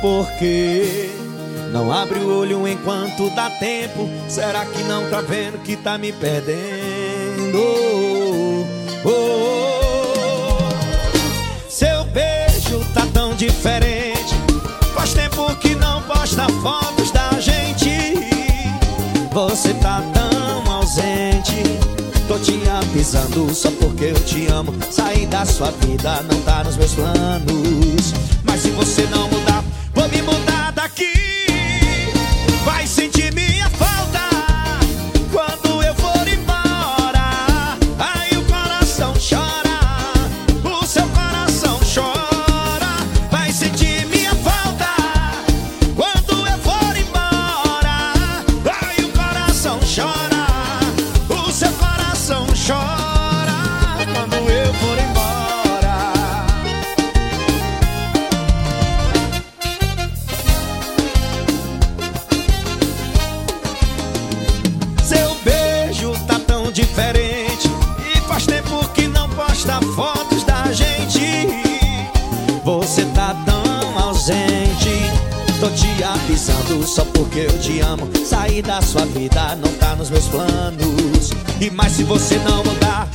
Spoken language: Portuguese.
por quê? Não abre o olho enquanto dá tempo. Será que não tá vendo que tá me perdendo? Oh, oh, oh. Seu beijo tá tão diferente. Faz tempo que não posta fotos da gente. Você tá tão ausente. Tô te avisando só porque eu te amo. Sair da sua vida não tá nos meus planos. Mas se você não diferente. E faz tempo que não posta fotos da gente. Você tá tão ausente. Tô te avisando só porque eu te amo. Sair da sua vida não tá nos meus planos. E mais se você não mudar